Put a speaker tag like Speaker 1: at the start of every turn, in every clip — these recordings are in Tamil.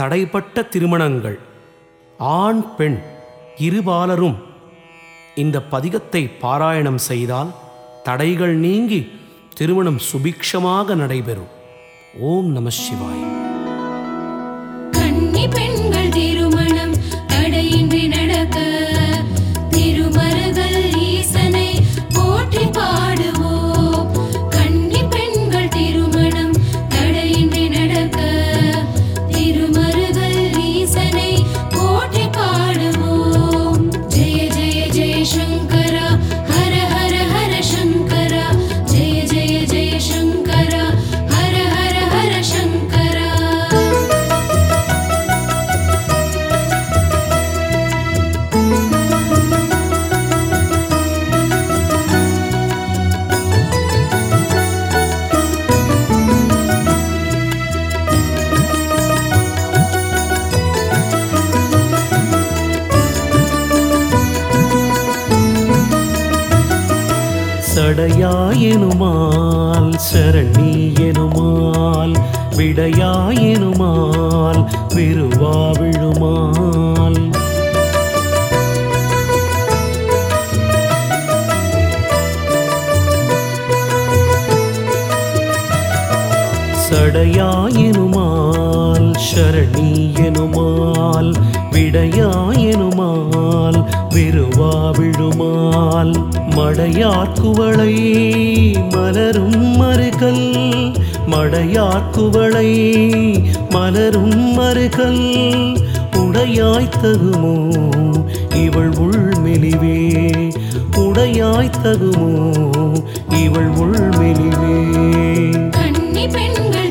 Speaker 1: தடைப்பட்ட திருமணங்கள். ஆண் பெண் இருபாலரும் இந்த பதிகத்தை பாராயணம் செய்தால் தடைகள் நீங்கி திருமணம் சுபிக்ஷமாக நடைபெறும். ஓம் நம சிவாய். சடையாயெனுமால் சரணி எனுமால் விடையாயெனுமால் விருவா விழுமால் சடையாயெனுமால் சரணி விடையாயெனுமால் பெருவாவிழுமால் மடையார்குவளை மலரும் மறுகல் மடையார்குவளை மலரும் மறுகல் உடையாய்த்தகுமோ இவள் உள்மெலிவே. உடையாய்த்தகுமோ இவள் உள்மெலிவே.
Speaker 2: கன்னி பெண்கள்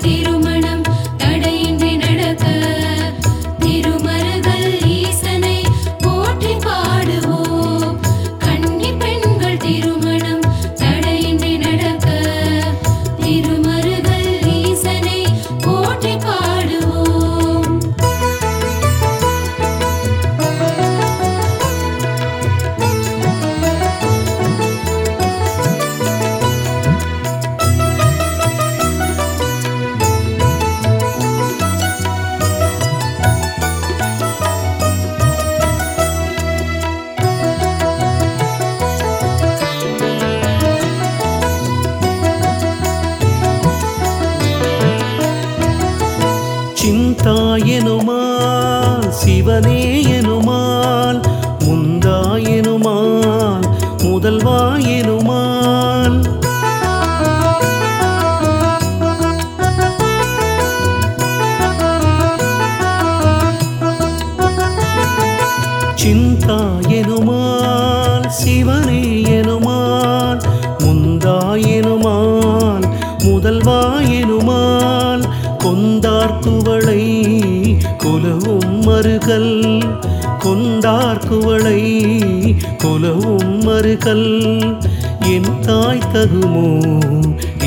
Speaker 1: என் தாய் தகுமோ?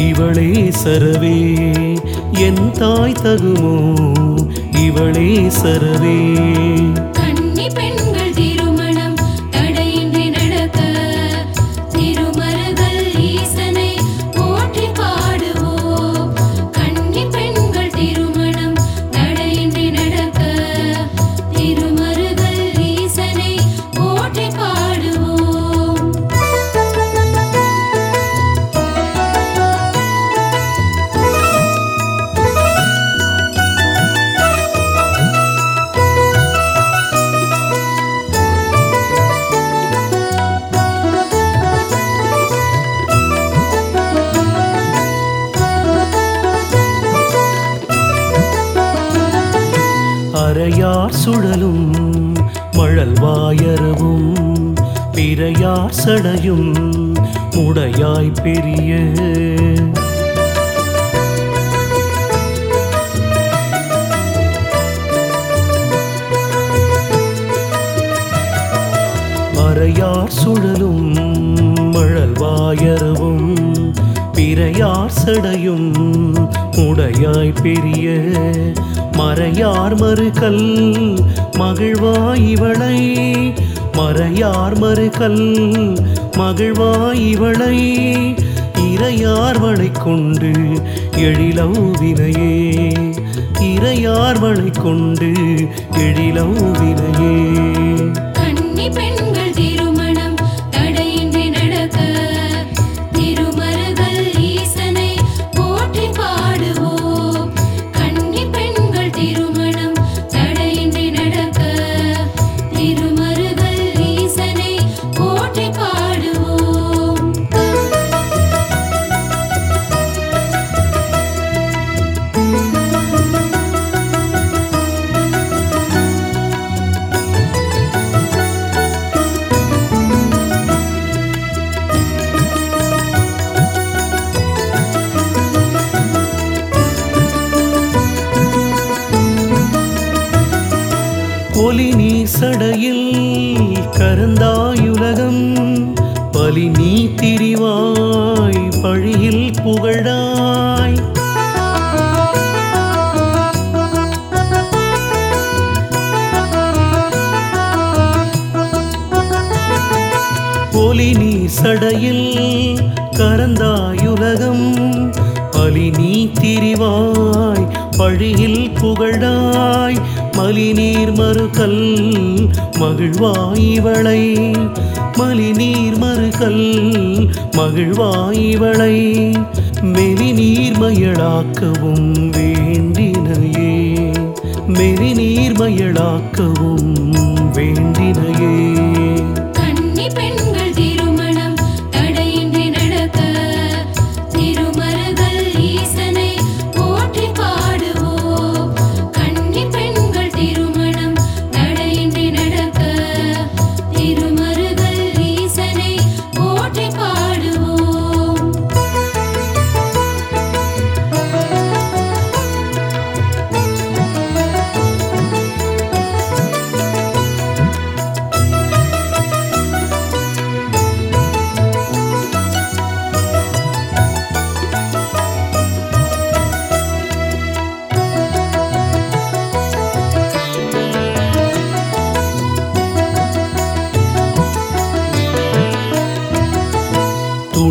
Speaker 1: இவளே சரவே. என் தாய் தகுமோ? இவளே சரவே. சுழலும் மழல் வாயரவும் பிறையார் சடையும் உடையாய் பெரிய. மறையார் சுழலும் மழல் வாயரவும் பிறையார் சடையும் உடையாய் பெரிய மறையார் மறுக்கல் மகிழ்வாய் இவளை. மறையார் மறுக்கல் மகிழ்வாய் இவளை. இறையார்வனை கொண்டு எழிலவுவினையே இறையார் வளை கொண்டு
Speaker 2: எழிலவுவினையே
Speaker 1: ஒலி நீ சடையில் கரந்தாயுலகம். பலி நீ திரிவாய் பழியில் புகழாய். ஒலி நீ சடையில் கரந்தாயுலகம். பலி நீ திரிவாய் பழியில் புகழாய். மலிநீர் மறுகல் மகிழ்வாய்வளை. மலிநீர் மறுகல் மகிழ்வாய்வளை. மெலிநீர் மயளாக்கவும் வேண்டினையே. மெலிநீர் மயளாக்கவும்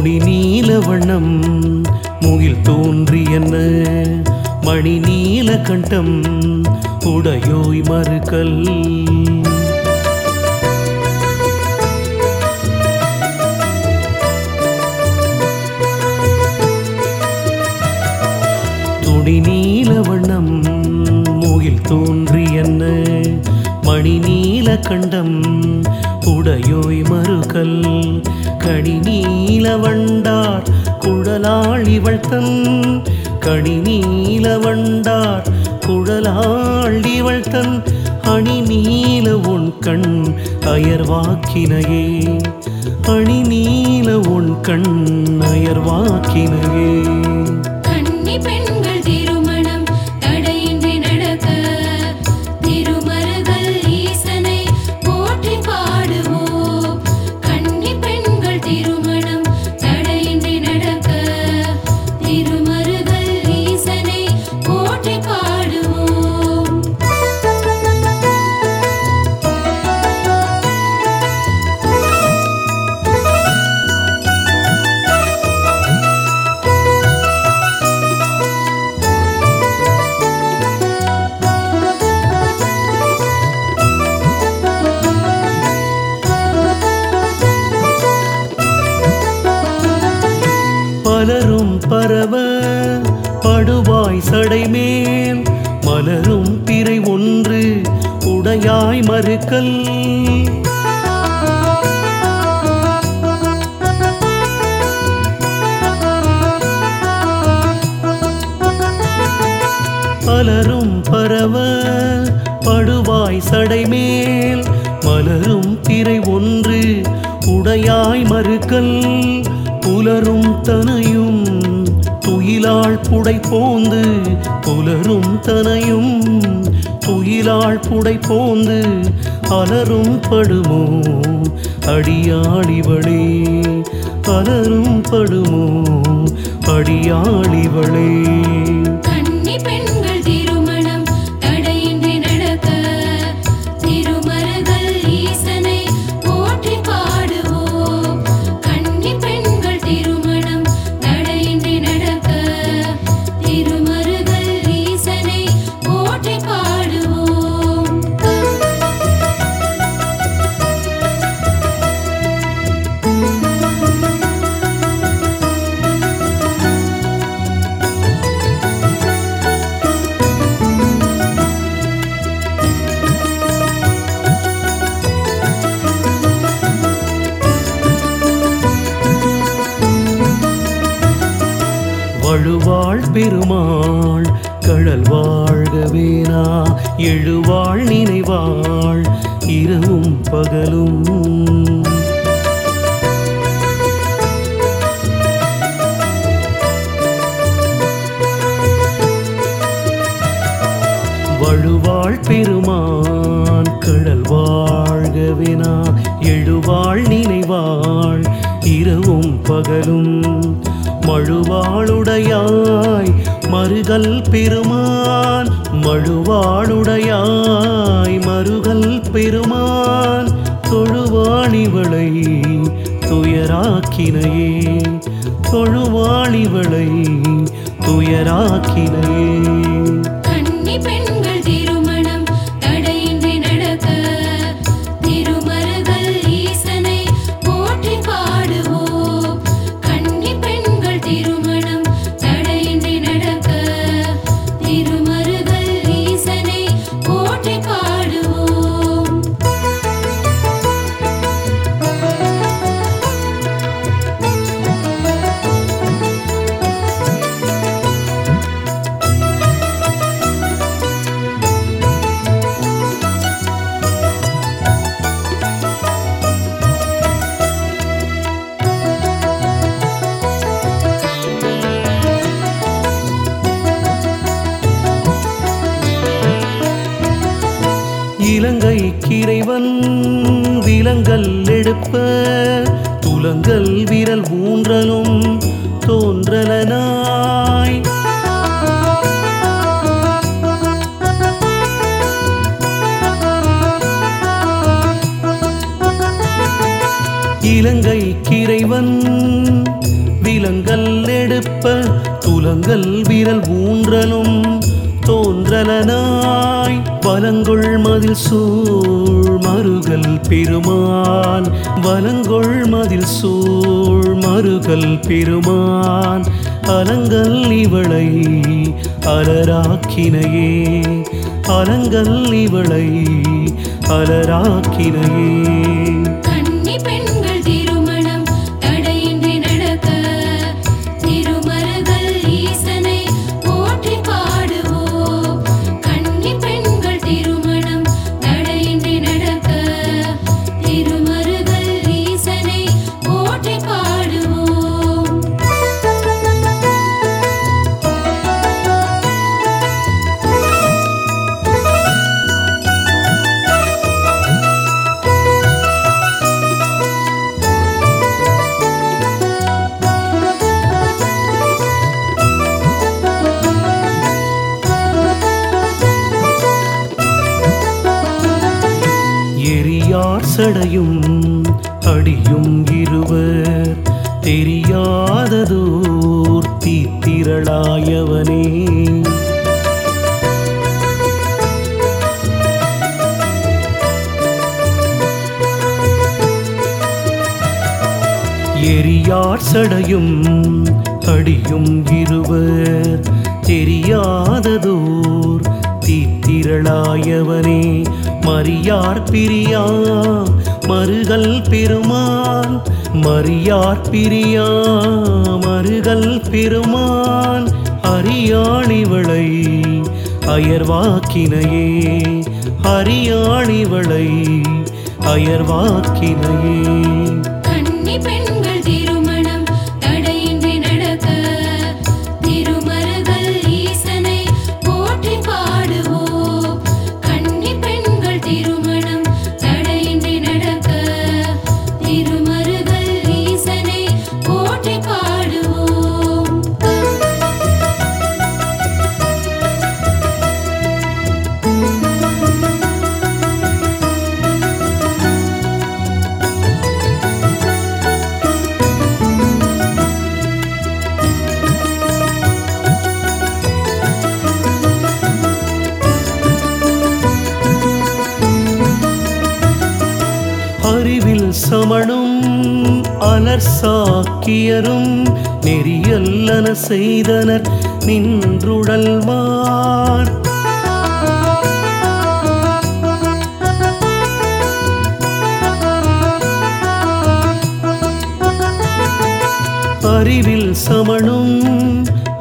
Speaker 1: துணி நீல வண்ணம் முகில் தோன்றி என்ன? மணி நீல கண்டம். உடையோய் மறுக்கல். துணி நீல வண்ணம் மூகில் தோன்றி என்ன? மணி நீல கண்டம். உடையோய் மறுகல். கணி நீல வண்டார் குழலாள் இவள் தன் கணி நீல வண்டார் குழலாள் இவள் தன் அணி நீல உன் கண் அயர்வாக்கினையே. அணி நீல உன் கண் அயர்வாக்கினையே. உடையாய் மறுக்கல். பலரும் பரவ படுவாய் சடைமேல். மலரும் திரை ஒன்று உடையாய் மறுக்கல். புலரும் தனையும் துயிலாள் புடை போந்து. புலரும் தனையும் துயிலாள் புடை போந்து அலரும் படுமோ? அடியாளிவளே அலரும் படுமோ? அடியாளிவளே பெருமாள் கடல் வாழ்கவேனா எழுவாள் நினைவாள் இரவும் பகலும். வழுவாள் பெருமான் கடல் வாழ்கவினா எழுவாள் நினைவாள் இரவும் பகலும். மழுவாளுடையாய் மருகல் பெருமான் மழுவாளுடையாய் மருகல் பெருமான் தொழுவாணிவளை துயராக்கினையே தொழுவாணிவளை துயராக்கினையே. இறைவன் கிரைவன் விலங்கல் எடுப்ப துலங்கல் விரல் ஊன்றலும் தோன்றலனாய். இலங்கை கிறைவன் விலங்கல் எடுப்ப துலங்கல் விரல் ஊன்றலும் தோன்றலனாய். வலங்கொள் மதில் சூழ் மருகல் பெருமான். வலங்கொள் மதில் சூழ் மருகல் பெருமான். அலங்கல் இவளை அலராக்கினையே. அலங்கல் இவளை அலராக்கினையே. எரியார் சடையும் அடியும் இருவர் தெரியாததோர் தீத்திரளாயவனே. எரியார் சடையும் அடியும் இருவர் தெரியாததோர் தீத்திரளாயவனே. மரியார் பிரியா மருகல் பெருமான். மரியார் பிரியா மருகல் பெருமான். அரியாணிவளை அயர்வாக்கினையே அரியாணிவளை அயர்வாக்கினையே. சாக்கியரும் நெறியல்லன செய்தனர் நின்றுடல்வார். அறிவில் சமணும்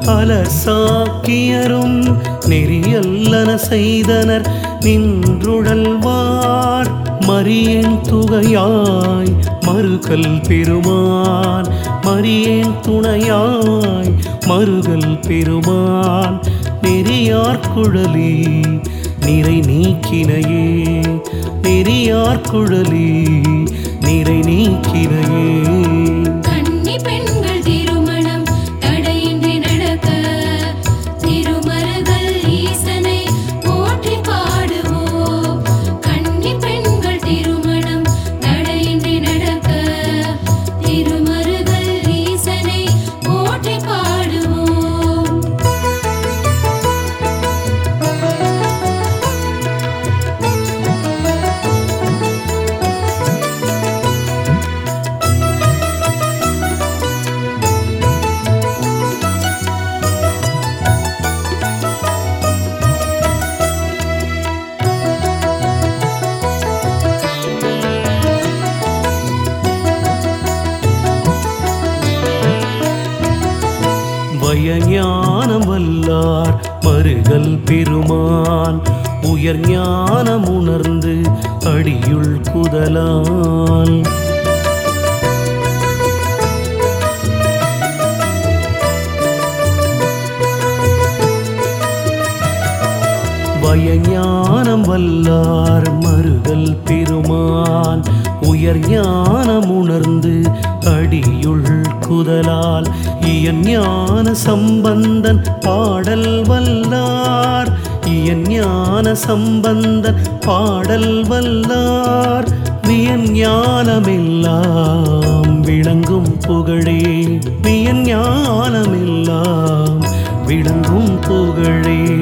Speaker 1: பல சாக்கியரும் நெறியல்லன செய்தனர் நின்றுழல்வார் மரியன் துகையாய் மறுகல் பெருமான் மரியேன் துணையாய் மறுகல் பெருமான். நெறியார் குழலி நிறை நீக்கினையே நெறியார் குழலி நிறை நீக்கினையே. பெருமான் உயர் ஞானம் உணர்ந்து அடியுள் குதலால் வயஞானம் வல்லார் மறுதல் பெருமான் உயர் ஞானம் உணர்ந்து அடியுள் குதலால். இயன் ஞான சம்பந்தன் பாடல் வல்லார் வியன் ஞான சம்பந்தன் பாடல் வல்லார் வியன் ஞானமெல்லாம் விளங்கும் புகழே. வியன் ஞானமெல்லாம் விளங்கும் புகழே.